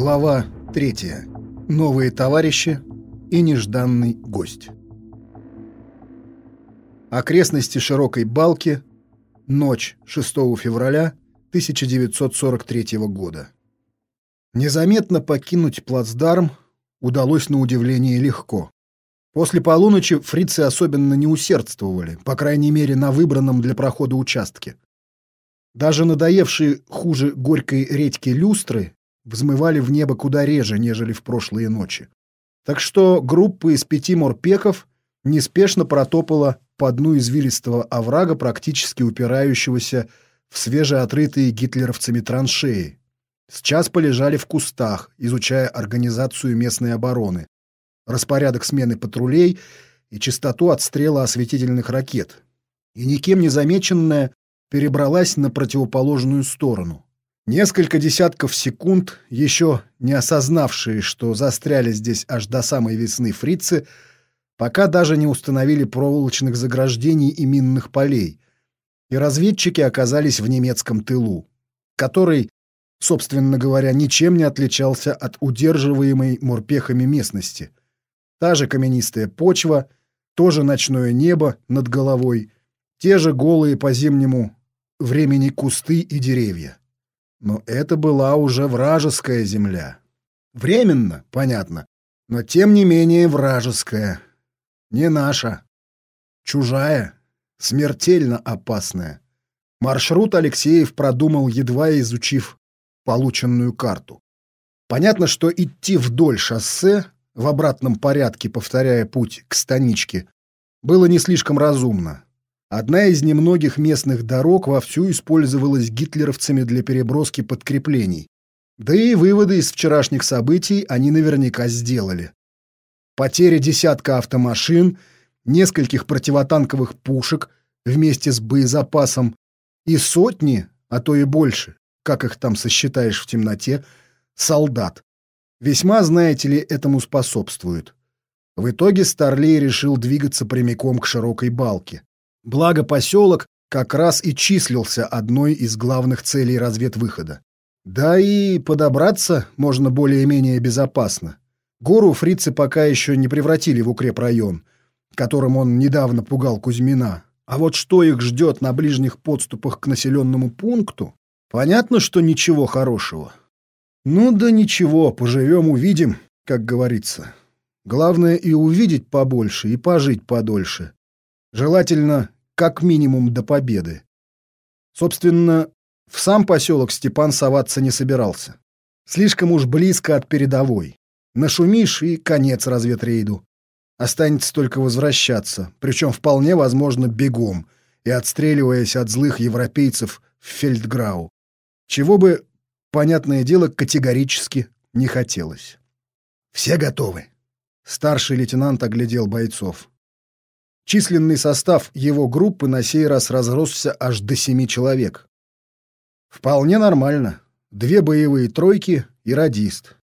Глава 3. Новые товарищи и нежданный гость. Окрестности широкой балки. Ночь 6 февраля 1943 года. Незаметно покинуть плацдарм удалось на удивление легко. После полуночи фрицы особенно не усердствовали, по крайней мере, на выбранном для прохода участке. Даже надоевшие хуже горькой редьки люстры взмывали в небо куда реже, нежели в прошлые ночи. Так что группа из пяти морпеков неспешно протопала по дну извилистого оврага, практически упирающегося в свежеотрытые гитлеровцами траншеи. Сейчас полежали в кустах, изучая организацию местной обороны, распорядок смены патрулей и частоту отстрела осветительных ракет. И никем не замеченная перебралась на противоположную сторону. Несколько десятков секунд, еще не осознавшие, что застряли здесь аж до самой весны фрицы, пока даже не установили проволочных заграждений и минных полей, и разведчики оказались в немецком тылу, который, собственно говоря, ничем не отличался от удерживаемой морпехами местности. Та же каменистая почва, то же ночное небо над головой, те же голые по зимнему времени кусты и деревья. Но это была уже вражеская земля. Временно, понятно, но тем не менее вражеская. Не наша. Чужая, смертельно опасная. Маршрут Алексеев продумал, едва изучив полученную карту. Понятно, что идти вдоль шоссе, в обратном порядке повторяя путь к станичке, было не слишком разумно. Одна из немногих местных дорог вовсю использовалась гитлеровцами для переброски подкреплений. Да и выводы из вчерашних событий они наверняка сделали. Потеря десятка автомашин, нескольких противотанковых пушек вместе с боезапасом и сотни, а то и больше, как их там сосчитаешь в темноте, солдат. Весьма, знаете ли, этому способствует. В итоге Старлей решил двигаться прямиком к широкой балке. Благо поселок как раз и числился одной из главных целей разведвыхода. Да и подобраться можно более-менее безопасно. Гору фрицы пока еще не превратили в укрепрайон, которым он недавно пугал Кузьмина. А вот что их ждет на ближних подступах к населенному пункту, понятно, что ничего хорошего. Ну да ничего, поживем-увидим, как говорится. Главное и увидеть побольше, и пожить подольше. Желательно как минимум до победы. Собственно, в сам поселок Степан соваться не собирался. Слишком уж близко от передовой. Нашумишь и конец разведрейду. Останется только возвращаться, причем вполне возможно бегом и отстреливаясь от злых европейцев в Фельдграу. Чего бы, понятное дело, категорически не хотелось. «Все готовы?» Старший лейтенант оглядел бойцов. Численный состав его группы на сей раз разросся аж до семи человек. Вполне нормально. Две боевые тройки и радист.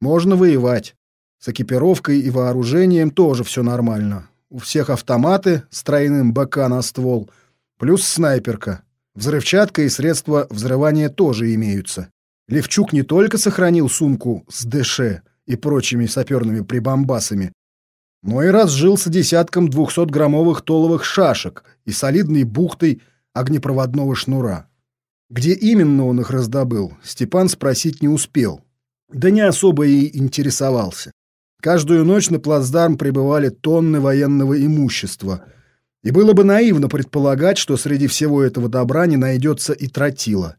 Можно воевать. С экипировкой и вооружением тоже все нормально. У всех автоматы с тройным БК на ствол, плюс снайперка. Взрывчатка и средства взрывания тоже имеются. Левчук не только сохранил сумку с ДШ и прочими саперными прибамбасами, но и разжился десятком двухсотграммовых толовых шашек и солидной бухтой огнепроводного шнура. Где именно он их раздобыл, Степан спросить не успел. Да не особо и интересовался. Каждую ночь на плацдарм прибывали тонны военного имущества. И было бы наивно предполагать, что среди всего этого добра не найдется и тротила.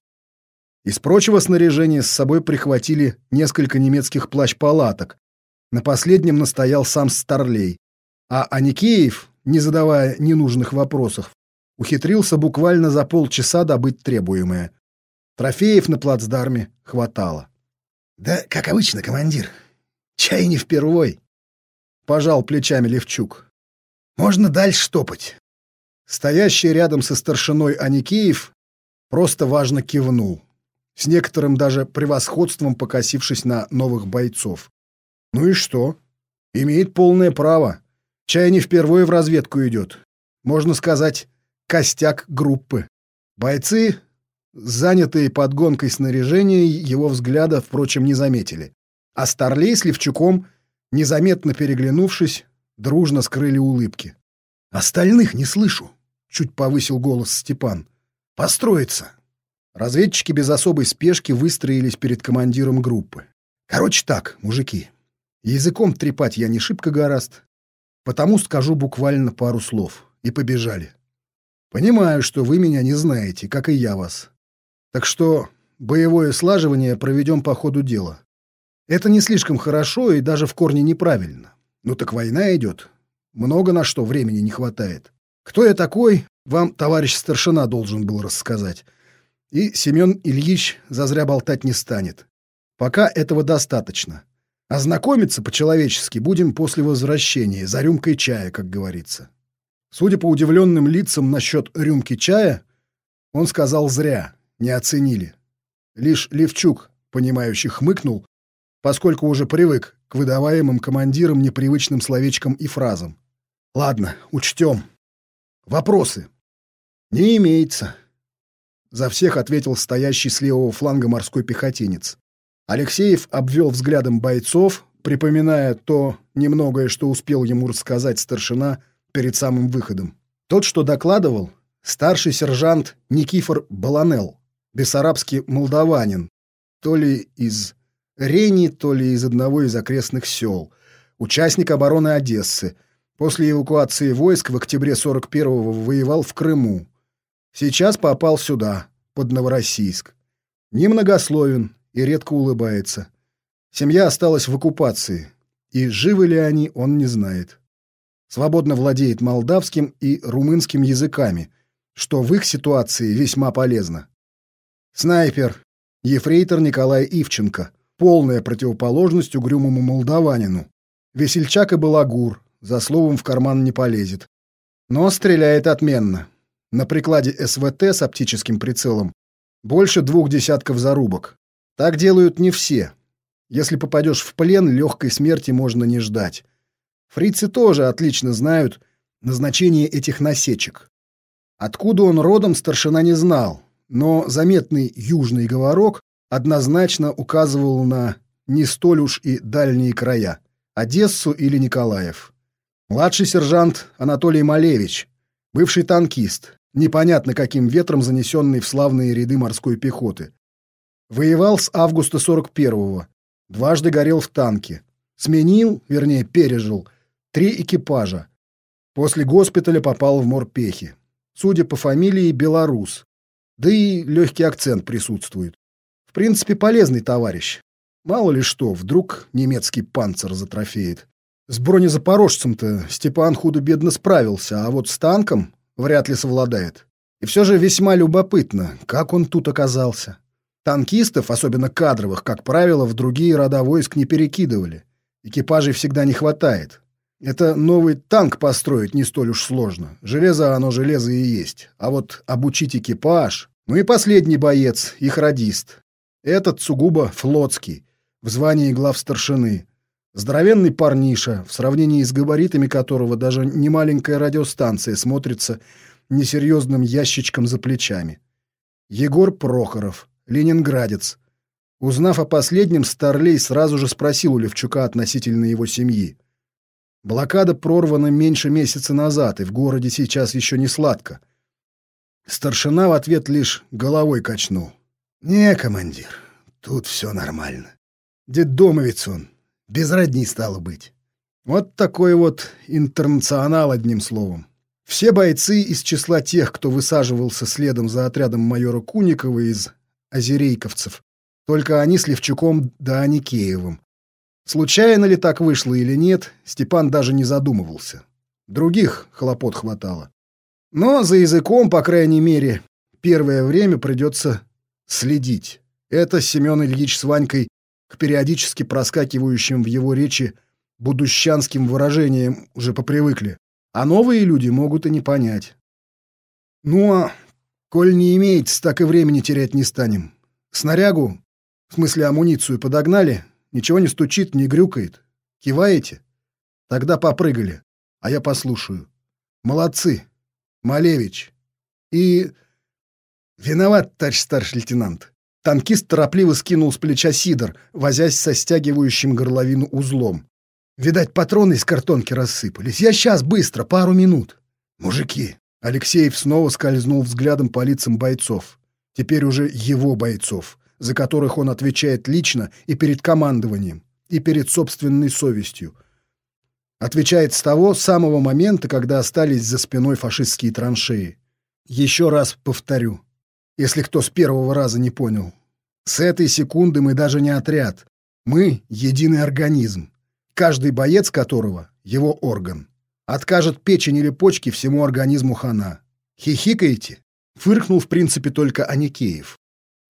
Из прочего снаряжения с собой прихватили несколько немецких плащ-палаток, на последнем настоял сам Старлей. А Аникеев, не задавая ненужных вопросов, ухитрился буквально за полчаса добыть требуемое. Трофеев на плацдарме хватало. «Да, как обычно, командир. Чай не впервой», — пожал плечами Левчук. «Можно дальше топать». Стоящий рядом со старшиной Аникеев просто важно кивнул, с некоторым даже превосходством покосившись на новых бойцов. Ну и что? Имеет полное право. Чай не впервые в разведку идет. Можно сказать, костяк группы. Бойцы, занятые подгонкой снаряжения, его взгляда, впрочем, не заметили. А Старлей с Левчуком, незаметно переглянувшись, дружно скрыли улыбки. «Остальных не слышу», — чуть повысил голос Степан. «Построиться». Разведчики без особой спешки выстроились перед командиром группы. «Короче так, мужики, языком трепать я не шибко гораст, потому скажу буквально пару слов. И побежали. Понимаю, что вы меня не знаете, как и я вас. Так что боевое слаживание проведем по ходу дела. Это не слишком хорошо и даже в корне неправильно. Ну так война идет. Много на что времени не хватает. Кто я такой, вам товарищ старшина должен был рассказать. И Семен Ильич зазря болтать не станет. Пока этого достаточно. Ознакомиться по-человечески будем после возвращения, за рюмкой чая, как говорится. Судя по удивленным лицам насчет рюмки чая, он сказал зря, не оценили. Лишь Левчук, понимающий, хмыкнул, поскольку уже привык к выдаваемым командирам непривычным словечкам и фразам. Ладно, учтем. Вопросы? Не имеется. За всех ответил стоящий с левого фланга морской пехотинец. Алексеев обвел взглядом бойцов, припоминая то немногое, что успел ему рассказать старшина перед самым выходом. Тот, что докладывал, старший сержант Никифор Баланел, бессарабский молдаванин, то ли из Рени, то ли из одного из окрестных сел, участник обороны Одессы, после эвакуации войск в октябре 41-го воевал в Крыму. Сейчас попал сюда, под Новороссийск. Немногословен и редко улыбается. Семья осталась в оккупации, и живы ли они, он не знает. Свободно владеет молдавским и румынским языками, что в их ситуации весьма полезно. Снайпер. Ефрейтор Николай Ивченко. Полная противоположность угрюмому молдаванину. Весельчак и балагур. За словом в карман не полезет. Но стреляет отменно. На прикладе СВТ с оптическим прицелом больше двух десятков зарубок. Так делают не все. Если попадешь в плен, легкой смерти можно не ждать. Фрицы тоже отлично знают назначение этих насечек. Откуда он родом, старшина не знал, но заметный южный говорок однозначно указывал на не столь уж и дальние края — Одессу или Николаев. Младший сержант Анатолий Малевич, бывший танкист, непонятно каким ветром занесенный в славные ряды морской пехоты. Воевал с августа 41-го, дважды горел в танке. Сменил, вернее, пережил, три экипажа. После госпиталя попал в морпехи. Судя по фамилии, белорус. Да и легкий акцент присутствует. В принципе, полезный товарищ. Мало ли что, вдруг немецкий панцир затрофеет. С бронезапорожцем-то Степан худо-бедно справился, а вот с танком вряд ли совладает. И все же весьма любопытно, как он тут оказался. Танкистов, особенно кадровых, как правило, в другие рода войск не перекидывали. Экипажей всегда не хватает. Это новый танк построить не столь уж сложно. Железо оно железо и есть. А вот обучить экипаж... Ну и последний боец, их радист. Этот сугубо флотский, в звании глав старшины. Здоровенный парниша, в сравнении с габаритами которого даже немаленькая радиостанция смотрится несерьезным ящичком за плечами. Егор Прохоров, ленинградец. Узнав о последнем, Старлей сразу же спросил у Левчука относительно его семьи. Блокада прорвана меньше месяца назад, и в городе сейчас еще не сладко. Старшина в ответ лишь головой качнул. «Не, командир, тут все нормально. Деддомовец он, без родни стало быть. Вот такой вот интернационал, одним словом. Все бойцы из числа тех, кто высаживался следом за отрядом майора Куникова из озерейковцев, только они с Левчуком да Аникеевым. Случайно ли так вышло или нет, Степан даже не задумывался. Других хлопот хватало. Но за языком, по крайней мере, первое время придется следить. Это Семен Ильич с Ванькой к периодически проскакивающим в его речи будущанским выражениям уже попривыкли. А новые люди могут и не понять. Ну а коль не имеется, так и времени терять не станем. Снарягу, в смысле амуницию, подогнали, Ничего не стучит, не грюкает. Киваете? Тогда попрыгали, а я послушаю. Молодцы, Малевич. И... Виноват, товарищ старший лейтенант. Танкист торопливо скинул с плеча сидор, возясь со стягивающим горловину узлом. Видать, патроны из картонки рассыпались. Я сейчас, быстро, пару минут. Мужики. Алексеев снова скользнул взглядом по лицам бойцов. Теперь уже его бойцов, за которых он отвечает лично и перед командованием, и перед собственной совестью. Отвечает с того самого момента, когда остались за спиной фашистские траншеи. Еще раз повторю если кто с первого раза не понял. С этой секунды мы даже не отряд. Мы — единый организм, каждый боец которого — его орган. Откажет печень или почки всему организму хана. Хихикаете? Фыркнул в принципе только Аникеев.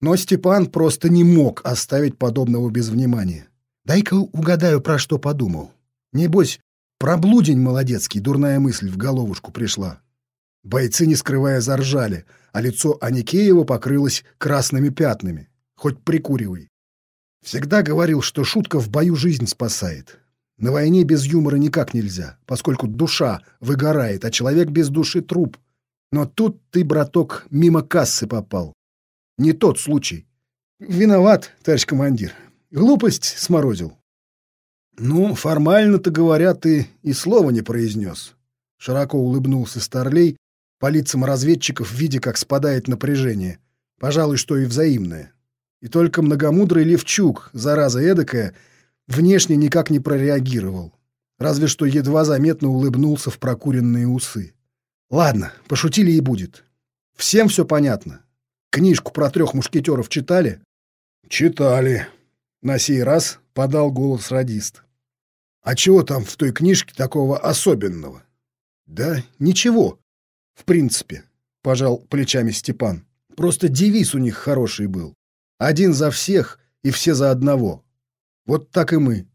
Но Степан просто не мог оставить подобного без внимания. Дай-ка угадаю, про что подумал. Небось, про блудень молодецкий дурная мысль в головушку пришла. Бойцы, не скрывая, заржали, а лицо Аникеева покрылось красными пятнами. Хоть прикуривай. Всегда говорил, что шутка в бою жизнь спасает. На войне без юмора никак нельзя, поскольку душа выгорает, а человек без души — труп. Но тут ты, браток, мимо кассы попал. Не тот случай. Виноват, товарищ командир. Глупость сморозил. Ну, формально-то говоря, ты и слова не произнес. Широко улыбнулся Старлей, по лицам разведчиков, видя, как спадает напряжение. Пожалуй, что и взаимное. И только многомудрый Левчук, зараза эдакая, внешне никак не прореагировал. Разве что едва заметно улыбнулся в прокуренные усы. Ладно, пошутили и будет. Всем все понятно. Книжку про трех мушкетеров читали? Читали. На сей раз подал голос радист. А чего там в той книжке такого особенного? Да ничего. В принципе, пожал плечами Степан. Просто девиз у них хороший был. Один за всех и все за одного. Вот так и мы.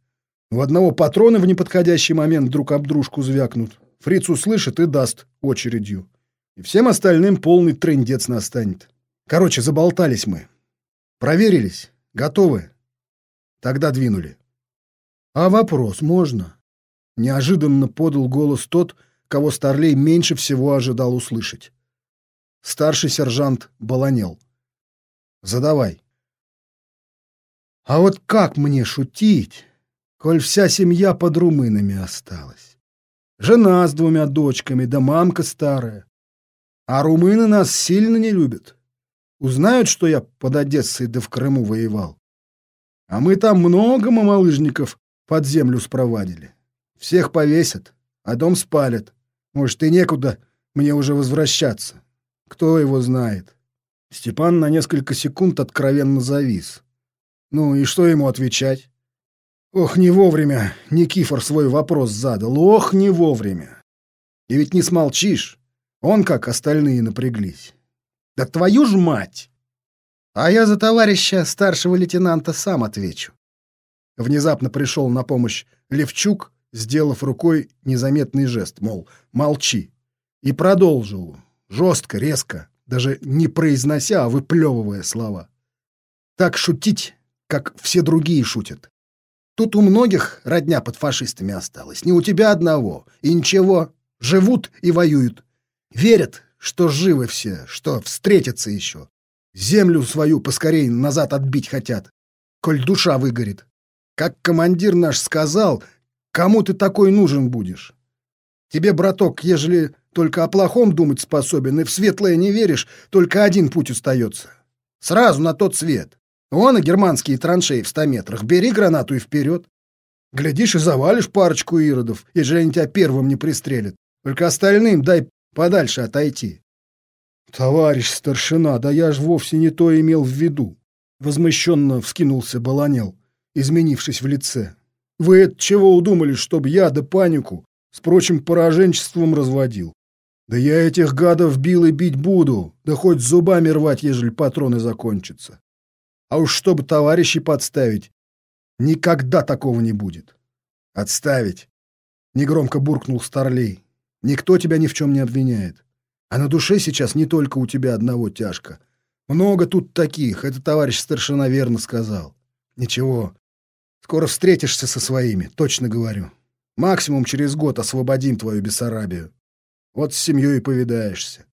У одного патроны в неподходящий момент друг об дружку звякнут. Фриц услышит и даст очередью. И всем остальным полный трындец настанет. Короче, заболтались мы. Проверились? Готовы? Тогда двинули. А вопрос можно? Неожиданно подал голос тот, кого Старлей меньше всего ожидал услышать. Старший сержант баланел. «Задавай». «А вот как мне шутить, коль вся семья под румынами осталась? Жена с двумя дочками, да мамка старая. А румыны нас сильно не любят. Узнают, что я под Одессой да в Крыму воевал. А мы там много мамалыжников под землю спровадили. Всех повесят, а дом спалят. Может, и некуда мне уже возвращаться. Кто его знает? Степан на несколько секунд откровенно завис. Ну и что ему отвечать? Ох, не вовремя Никифор свой вопрос задал. Ох, не вовремя. И ведь не смолчишь. Он, как остальные, напряглись. Да твою ж мать! А я за товарища старшего лейтенанта сам отвечу. Внезапно пришел на помощь Левчук, сделав рукой незаметный жест, мол, молчи. И продолжил, жестко, резко, даже не произнося, а выплевывая слова. Так шутить, как все другие шутят. Тут у многих родня под фашистами осталась, не у тебя одного. И ничего, живут и воюют. Верят, что живы все, что встретятся еще. Землю свою поскорей назад отбить хотят, коль душа выгорит. Как командир наш сказал, Кому ты такой нужен будешь? Тебе, браток, ежели только о плохом думать способен и в светлое не веришь, только один путь остается. Сразу на тот свет. Вон и германские траншеи в ста метрах. Бери гранату и вперед. Глядишь и завалишь парочку иродов, ежели они тебя первым не пристрелят. Только остальным дай подальше отойти. Товарищ старшина, да я ж вовсе не то имел в виду. Возмущенно вскинулся Баланел, изменившись в лице. Вы это чего удумали, чтобы я да панику с прочим пораженчеством разводил? Да я этих гадов бил и бить буду, да хоть зубами рвать, ежели патроны закончатся. А уж чтобы товарищей подставить, никогда такого не будет. Отставить. Негромко буркнул Старлей. Никто тебя ни в чем не обвиняет. А на душе сейчас не только у тебя одного тяжко. Много тут таких, это товарищ старшина верно сказал. Ничего, Скоро встретишься со своими, точно говорю. Максимум через год освободим твою Бессарабию. Вот с семьей и повидаешься.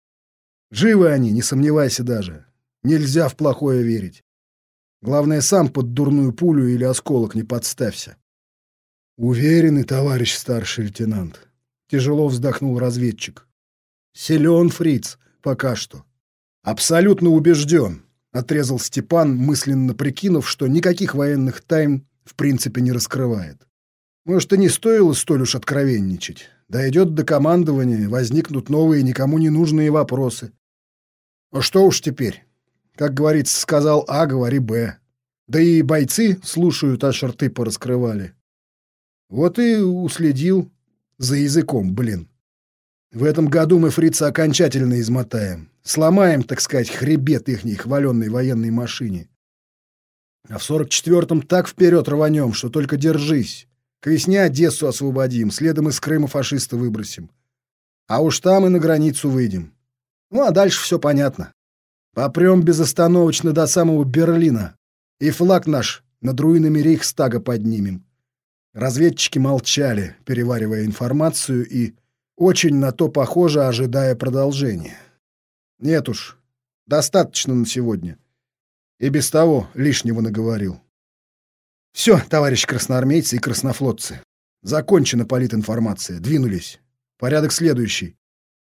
Живы они, не сомневайся даже. Нельзя в плохое верить. Главное, сам под дурную пулю или осколок не подставься. Уверенный, товарищ старший лейтенант. Тяжело вздохнул разведчик. Силен фриц, пока что. Абсолютно убежден, отрезал Степан, мысленно прикинув, что никаких военных тайн в принципе не раскрывает. Может, и не стоило столь уж откровенничать. Дойдет до командования, возникнут новые никому не нужные вопросы. А что уж теперь? Как говорится, сказал А, говори Б. Да и бойцы слушают, аж рты пораскрывали. Вот и уследил за языком, блин. В этом году мы фрица окончательно измотаем. Сломаем, так сказать, хребет ихней хваленной военной машине. А в сорок четвертом так вперед рванем, что только держись. К весне Одессу освободим, следом из Крыма фашиста выбросим. А уж там и на границу выйдем. Ну, а дальше все понятно. Попрем безостановочно до самого Берлина. И флаг наш над руинами Рейхстага поднимем. Разведчики молчали, переваривая информацию и, очень на то похоже, ожидая продолжения. Нет уж, достаточно на сегодня. И без того лишнего наговорил. Все, товарищ красноармейцы и краснофлотцы. Закончена политинформация. Двинулись. Порядок следующий.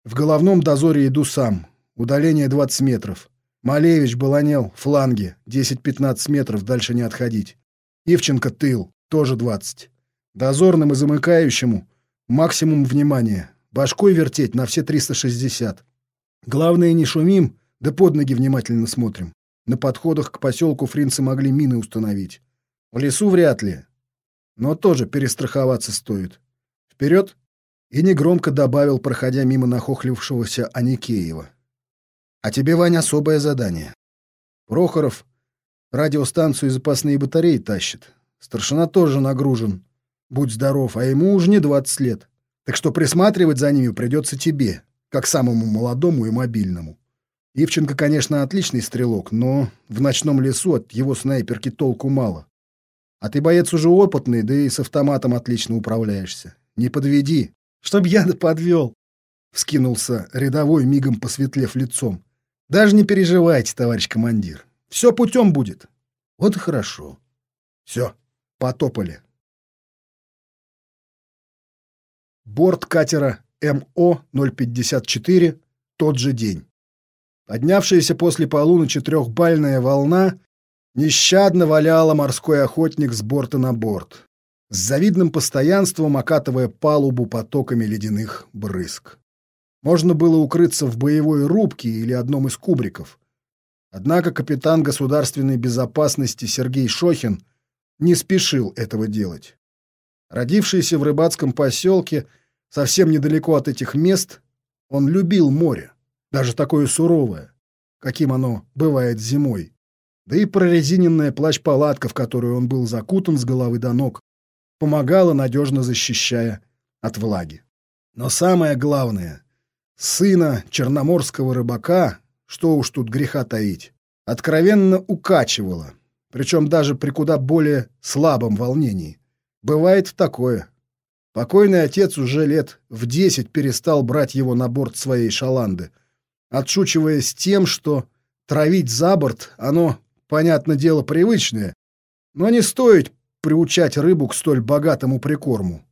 В головном дозоре иду сам. Удаление 20 метров. Малевич, Баланел, фланги. 10-15 метров, дальше не отходить. Ивченко, тыл. Тоже 20. Дозорным и замыкающему максимум внимания. Башкой вертеть на все 360. Главное, не шумим, да под ноги внимательно смотрим. На подходах к поселку фринцы могли мины установить. В лесу вряд ли. Но тоже перестраховаться стоит. Вперед! И негромко добавил, проходя мимо нахохлившегося Аникеева. А тебе, Вань, особое задание. Прохоров радиостанцию и запасные батареи тащит. Старшина тоже нагружен. Будь здоров, а ему уже не 20 лет. Так что присматривать за ними придется тебе, как самому молодому и мобильному. Ивченко, конечно, отличный стрелок, но в ночном лесу от его снайперки толку мало. А ты боец уже опытный, да и с автоматом отлично управляешься. Не подведи. Чтоб я подвел. Вскинулся рядовой, мигом посветлев лицом. Даже не переживайте, товарищ командир. Все путем будет. Вот и хорошо. Все, потопали. Борт катера МО-054 тот же день. Поднявшаяся после полуночи трехбальная волна Нещадно валяла морской охотник с борта на борт, с завидным постоянством окатывая палубу потоками ледяных брызг. Можно было укрыться в боевой рубке или одном из кубриков. Однако капитан государственной безопасности Сергей Шохин не спешил этого делать. Родившийся в рыбацком поселке, совсем недалеко от этих мест, он любил море, даже такое суровое, каким оно бывает зимой. Да и прорезиненная плащ-палатка, в которую он был закутан с головы до ног, помогала, надежно защищая от влаги. Но самое главное, сына черноморского рыбака, что уж тут греха таить, откровенно укачивало, причем даже при куда более слабом волнении. Бывает такое. Покойный отец уже лет в десять перестал брать его на борт своей шаланды, отшучиваясь тем, что травить за борт оно понятное дело, привычное, но не стоит приучать рыбу к столь богатому прикорму.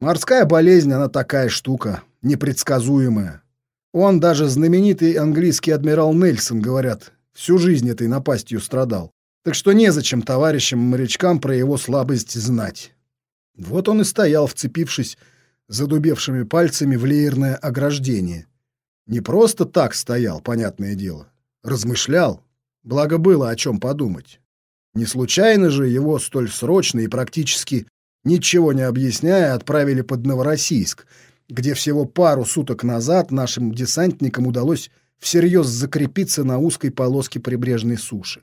Морская болезнь, она такая штука, непредсказуемая. Он, даже знаменитый английский адмирал Нельсон, говорят, всю жизнь этой напастью страдал. Так что незачем товарищам-морячкам про его слабость знать. Вот он и стоял, вцепившись задубевшими пальцами в леерное ограждение. Не просто так стоял, понятное дело. Размышлял, Благо было о чем подумать. Не случайно же его столь срочно и практически ничего не объясняя отправили под Новороссийск, где всего пару суток назад нашим десантникам удалось всерьез закрепиться на узкой полоске прибрежной суши.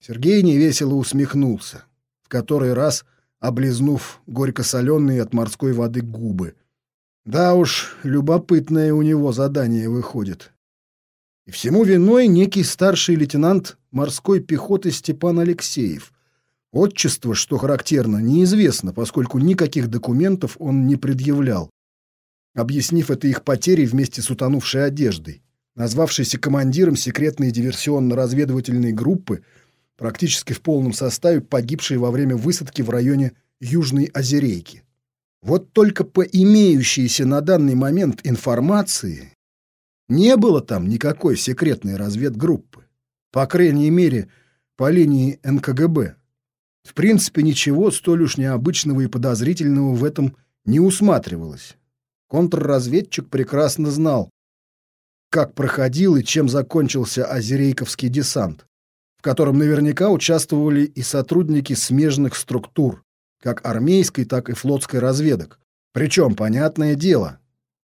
Сергей невесело усмехнулся, в который раз облизнув горько-соленые от морской воды губы. Да уж, любопытное у него задание выходит. И всему виной некий старший лейтенант морской пехоты Степан Алексеев. Отчество, что характерно, неизвестно, поскольку никаких документов он не предъявлял, объяснив это их потерей вместе с утонувшей одеждой. Назвавшийся командиром секретной диверсионно-разведывательной группы, практически в полном составе погибшие во время высадки в районе Южной Озерейки. Вот только по имеющейся на данный момент информации не было там никакой секретной разведгруппы. По крайней мере, по линии НКГБ. В принципе, ничего столь уж необычного и подозрительного в этом не усматривалось. Контрразведчик прекрасно знал, как проходил и чем закончился Озерейковский десант, в котором наверняка участвовали и сотрудники смежных структур, как армейской, так и флотской разведок. Причем, понятное дело,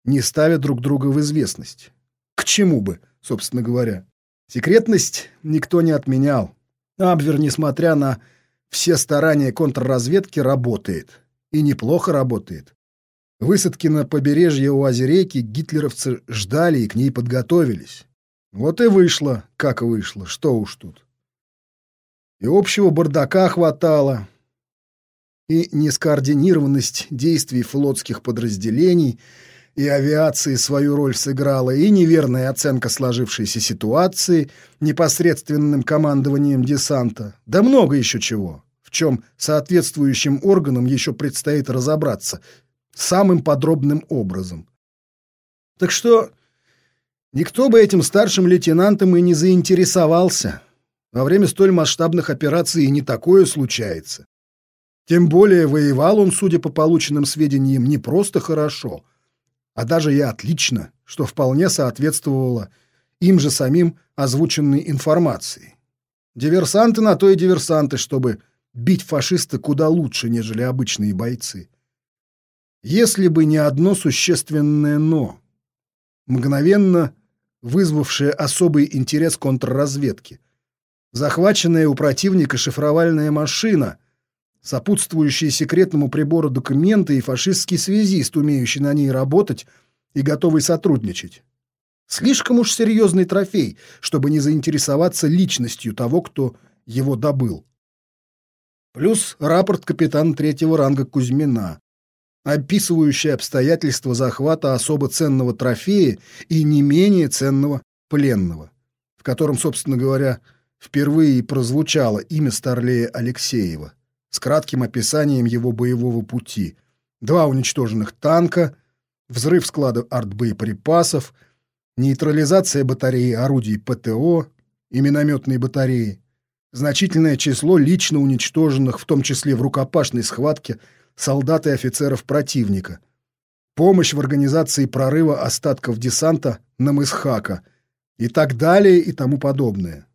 не ставя друг друга в известность. К чему бы, собственно говоря. Секретность никто не отменял. Абвер, несмотря на все старания контрразведки, работает. И неплохо работает. Высадки на побережье у Озерейки гитлеровцы ждали и к ней подготовились. Вот и вышло, как вышло, что уж тут. И общего бардака хватало, и нескоординированность действий флотских подразделений и авиации свою роль сыграла, и неверная оценка сложившейся ситуации непосредственным командованием десанта, да много еще чего, в чем соответствующим органам еще предстоит разобраться самым подробным образом. Так что никто бы этим старшим лейтенантом и не заинтересовался. Во время столь масштабных операций и не такое случается. Тем более воевал он, судя по полученным сведениям, не просто хорошо, а даже и отлично, что вполне соответствовало им же самим озвученной информации. Диверсанты на то и диверсанты, чтобы бить фашиста куда лучше, нежели обычные бойцы. Если бы не одно существенное «но», мгновенно вызвавшее особый интерес контрразведки. Захваченная у противника шифровальная машина — сопутствующие секретному прибору документы и фашистский связист, умеющий на ней работать и готовый сотрудничать. Слишком уж серьезный трофей, чтобы не заинтересоваться личностью того, кто его добыл. Плюс рапорт капитана третьего ранга Кузьмина, описывающий обстоятельства захвата особо ценного трофея и не менее ценного пленного, в котором, собственно говоря, впервые прозвучало имя Старлея Алексеева с кратким описанием его боевого пути. Два уничтоженных танка, взрыв склада артбоеприпасов, нейтрализация батареи орудий ПТО и минометной батареи, значительное число лично уничтоженных, в том числе в рукопашной схватке, солдат и офицеров противника, помощь в организации прорыва остатков десанта на мыс Хака и так далее и тому подобное.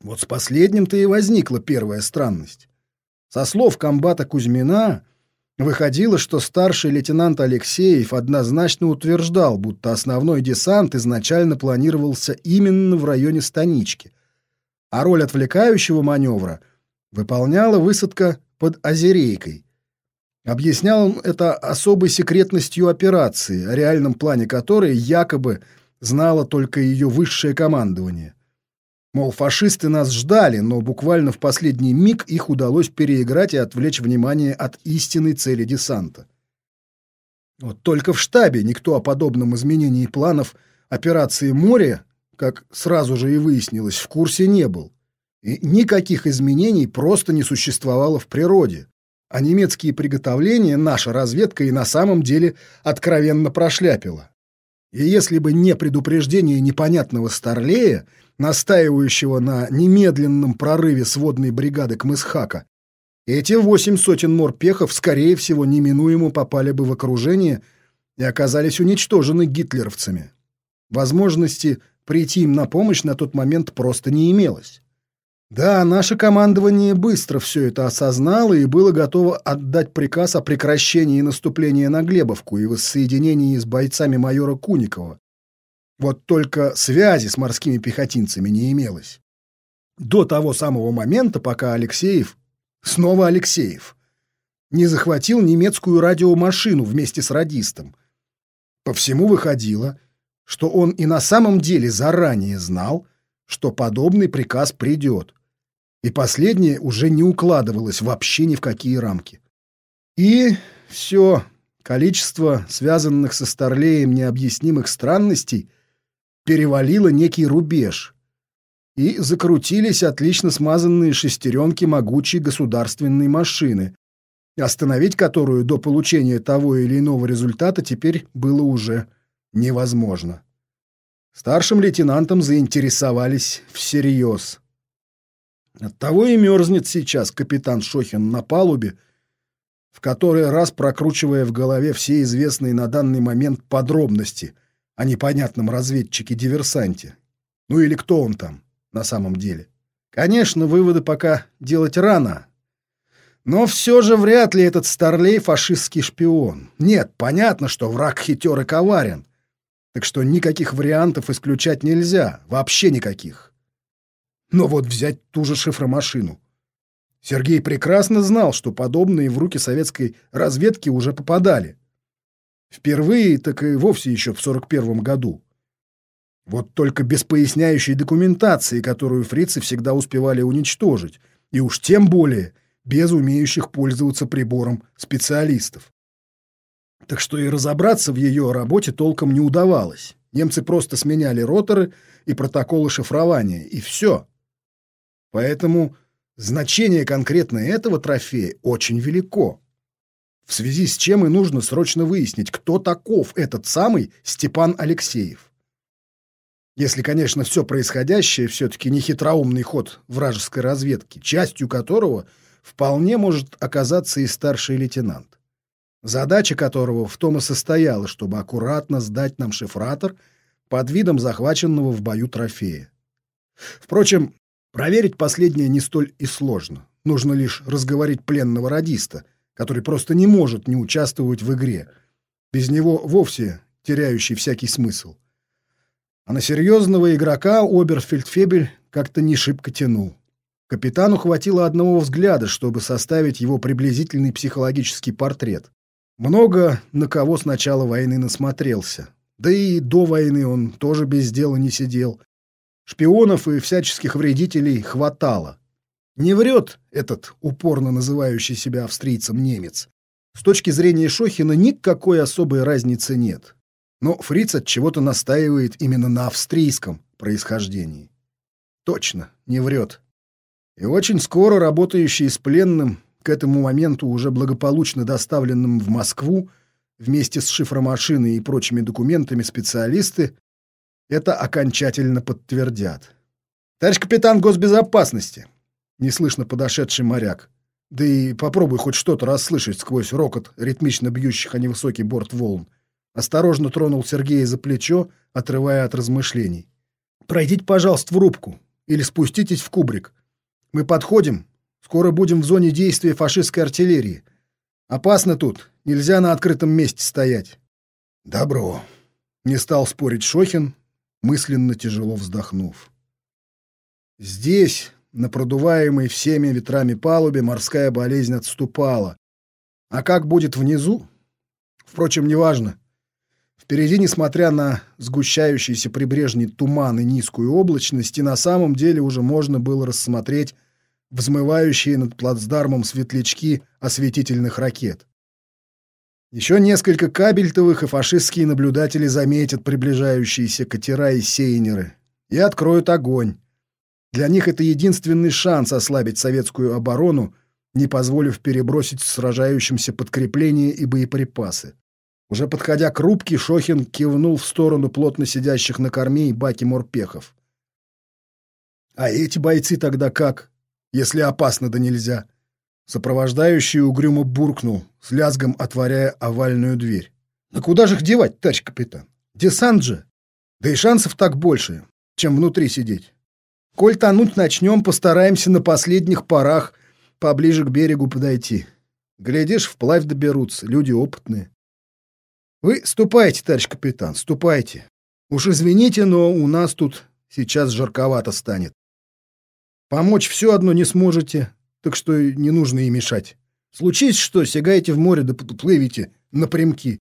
Вот с последним-то и возникла первая странность. Со слов комбата Кузьмина выходило, что старший лейтенант Алексеев однозначно утверждал, будто основной десант изначально планировался именно в районе станички, а роль отвлекающего маневра выполняла высадка под Озерейкой. Объяснял он это особой секретностью операции, о реальном плане которой якобы знало только ее высшее командование. Мол, фашисты нас ждали, но буквально в последний миг их удалось переиграть и отвлечь внимание от истинной цели десанта. Вот только в штабе никто о подобном изменении планов операции «Море», как сразу же и выяснилось, в курсе не был. И никаких изменений просто не существовало в природе. А немецкие приготовления наша разведка и на самом деле откровенно прошляпила. И если бы не предупреждение непонятного Старлея, настаивающего на немедленном прорыве сводной бригады к Мысхака, эти восемь сотен морпехов, скорее всего, неминуемо попали бы в окружение и оказались уничтожены гитлеровцами. Возможности прийти им на помощь на тот момент просто не имелось. Да, наше командование быстро все это осознало и было готово отдать приказ о прекращении наступления на Глебовку и воссоединении с бойцами майора Куникова. Вот только связи с морскими пехотинцами не имелось. До того самого момента, пока Алексеев, снова Алексеев, не захватил немецкую радиомашину вместе с радистом. По всему выходило, что он и на самом деле заранее знал, что подобный приказ придет, и последнее уже не укладывалось вообще ни в какие рамки. И все, количество связанных со Старлеем необъяснимых странностей перевалило некий рубеж. и закрутились отлично смазанные шестеренки могучей государственной машины, остановить которую до получения того или иного результата теперь было уже невозможно. Старшим лейтенантом заинтересовались всерьез. Оттого и мерзнет сейчас капитан Шохин на палубе, в который раз прокручивая в голове все известные на данный момент подробности о непонятном разведчике-диверсанте. Ну или кто он там на самом деле. Конечно, выводы пока делать рано, но все же вряд ли этот старлей фашистский шпион. Нет, понятно, что враг хитер и коварен. Так что никаких вариантов исключать нельзя, вообще никаких. Но вот взять ту же шифромашину. Сергей прекрасно знал, что подобные в руки советской разведки уже попадали. Впервые, так и вовсе еще в 41 году. Вот только без поясняющей документации, которую фрицы всегда успевали уничтожить, и уж тем более — без умеющих пользоваться прибором специалистов. Так что и разобраться в ее работе толком не удавалось. Немцы просто сменяли роторы и протоколы шифрования, и все. Поэтому значение конкретно этого трофея очень велико. В связи с чем и нужно срочно выяснить, кто таков этот самый Степан Алексеев. Если, конечно, все происходящее все-таки не хитроумный ход вражеской разведки, частью которого – вполне может оказаться и старший лейтенант, задача которого в том и состояла, чтобы аккуратно сдать нам шифратор под видом захваченного в бою трофея. Впрочем, проверить последнее не столь и сложно. Нужно лишь разговорить пленного радиста, который просто не может не участвовать в игре. Без него вовсе теряющий всякий смысл. А на серьезного игрока Оберфельдфебель как-то не шибко тянул. Капитану хватило одного взгляда, чтобы составить его приблизительный психологический портрет. Много на кого с начала войны насмотрелся. Да и до войны он тоже без дела не сидел. Шпионов и всяческих вредителей хватало. Не врет этот упорно называющий себя австрийцем немец. С точки зрения Шохина никакой особой разницы нет. Но фриц от чего-то настаивает именно на австрийском происхождении. Точно, не врет. И очень скоро работающие с пленным, к этому моменту уже благополучно доставленным в Москву, вместе с шифромашиной и прочими документами специалисты, это окончательно подтвердят. «Товарищ капитан госбезопасности!» — неслышно подошедший моряк. Да и попробуй хоть что-то расслышать сквозь рокот ритмично бьющих о невысокий борт волн. Осторожно тронул Сергея за плечо, отрывая от размышлений. «Пройдите, пожалуйста, в рубку или спуститесь в кубрик. Мы подходим. Скоро будем в зоне действия фашистской артиллерии. Опасно тут. Нельзя на открытом месте стоять. Добро. Не стал спорить Шохин, мысленно тяжело вздохнув. Здесь, на продуваемой всеми ветрами палубе, морская болезнь отступала. А как будет внизу? Впрочем, неважно. Впереди, несмотря на сгущающийся прибрежный туман и низкую облачность, и на самом деле уже можно было рассмотреть взмывающие над плацдармом светлячки осветительных ракет. Еще несколько кабельтовых и фашистские наблюдатели заметят приближающиеся катера и сейнеры и откроют огонь. Для них это единственный шанс ослабить советскую оборону, не позволив перебросить сражающимся подкрепления и боеприпасы. Уже подходя к рубке, Шохин кивнул в сторону плотно сидящих на корме и баке морпехов. «А эти бойцы тогда как, если опасно да нельзя?» Сопровождающий угрюмо буркнул, с лязгом отворяя овальную дверь. «Да куда же их девать, товарищ капитан? Десант же! Да и шансов так больше, чем внутри сидеть. Коль тонуть начнем, постараемся на последних порах поближе к берегу подойти. Глядишь, вплавь доберутся, люди опытные. Вы ступайте, товарищ капитан, ступайте. Уж извините, но у нас тут сейчас жарковато станет. Помочь все одно не сможете, так что не нужно и мешать. Случись что, сигайте в море да плывите напрямки.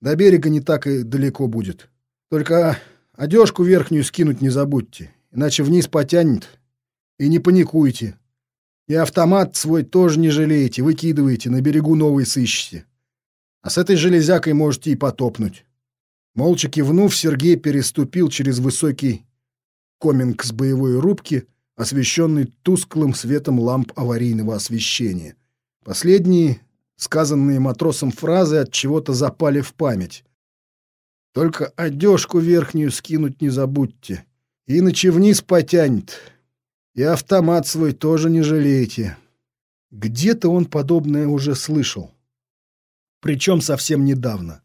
До берега не так и далеко будет. Только одежку верхнюю скинуть не забудьте, иначе вниз потянет. И не паникуйте. И автомат свой тоже не жалеете, выкидывайте, на берегу новый сыщите. А с этой железякой можете и потопнуть. Молча кивнув, Сергей переступил через высокий коминг с боевой рубки, освещенный тусклым светом ламп аварийного освещения. Последние, сказанные матросом фразы, от чего-то запали в память. «Только одежку верхнюю скинуть не забудьте, иначе вниз потянет. И автомат свой тоже не жалейте». Где-то он подобное уже слышал. Причем совсем недавно.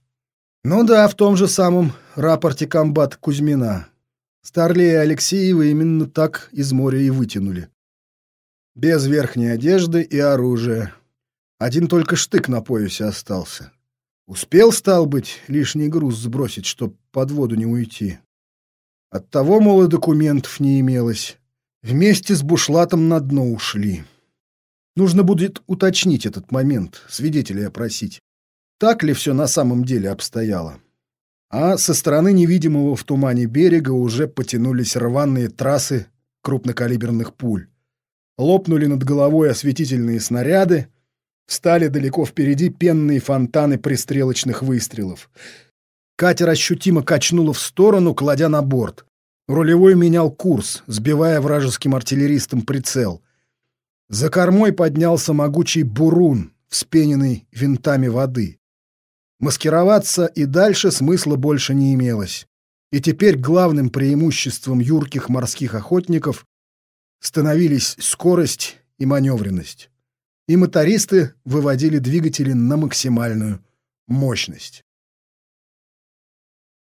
Ну да, в том же самом рапорте комбат Кузьмина. Старлея Алексеева именно так из моря и вытянули. Без верхней одежды и оружия. Один только штык на поясе остался. Успел, стал быть, лишний груз сбросить, чтоб под воду не уйти. Оттого, мол, и документов не имелось. Вместе с бушлатом на дно ушли. Нужно будет уточнить этот момент, свидетелей опросить так ли все на самом деле обстояло. А со стороны невидимого в тумане берега уже потянулись рваные трассы крупнокалиберных пуль. Лопнули над головой осветительные снаряды, встали далеко впереди пенные фонтаны пристрелочных выстрелов. Катер ощутимо качнуло в сторону, кладя на борт. Рулевой менял курс, сбивая вражеским артиллеристам прицел. За кормой поднялся могучий бурун, вспененный винтами воды. Маскироваться и дальше смысла больше не имелось. И теперь главным преимуществом юрких морских охотников становились скорость и маневренность. И мотористы выводили двигатели на максимальную мощность.